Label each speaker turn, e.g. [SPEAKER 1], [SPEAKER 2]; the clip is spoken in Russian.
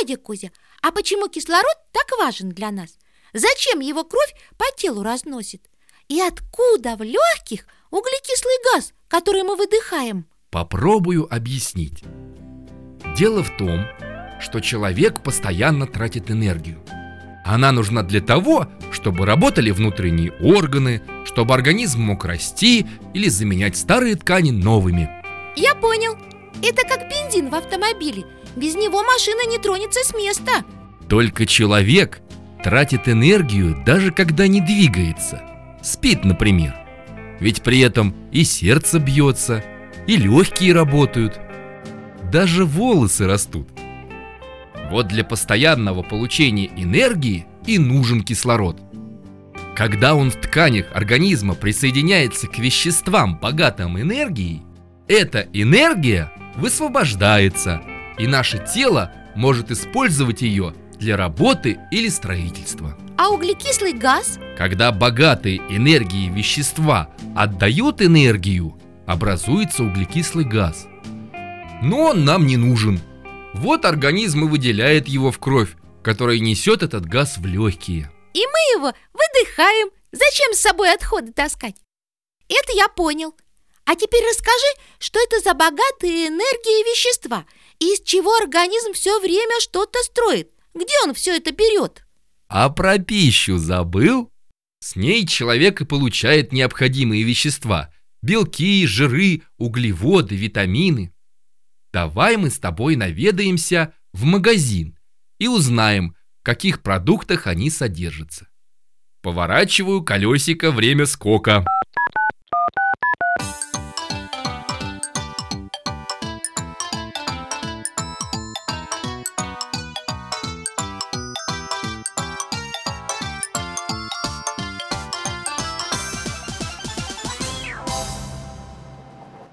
[SPEAKER 1] Дядя Кузя, а почему кислород так важен для нас? Зачем его кровь по телу разносит? И откуда в легких углекислый газ, который мы выдыхаем?
[SPEAKER 2] Попробую объяснить. Дело в том, что человек постоянно тратит энергию. Она нужна для того, чтобы работали внутренние органы, чтобы организм мог расти или заменять старые ткани новыми.
[SPEAKER 1] Я понял. Это как бензин в автомобиле. Без него машина не тронется с места.
[SPEAKER 2] Только человек тратит энергию даже когда не двигается. Спит, например. Ведь при этом и сердце бьется, и легкие работают. Даже волосы растут. Вот для постоянного получения энергии и нужен кислород. Когда он в тканях организма присоединяется к веществам, богатым энергией, эта энергия высвобождается, и наше тело может использовать ее для работы или строительства.
[SPEAKER 1] А углекислый газ?
[SPEAKER 2] Когда богатые энергией вещества отдают энергию, образуется углекислый газ. Но он нам не нужен. Вот организм и выделяет его в кровь, которая несет этот газ в легкие.
[SPEAKER 1] И мы его выдыхаем. Зачем с собой отходы таскать? Это я понял. А теперь расскажи, что это за богатые энергии вещества, из чего организм все время что-то строит. Где он все это берет?
[SPEAKER 2] А про пищу забыл? С ней человек и получает необходимые вещества – белки, жиры, углеводы, витамины. Давай мы с тобой наведаемся в магазин и узнаем, в каких продуктах они содержатся. Поворачиваю колесико время скока.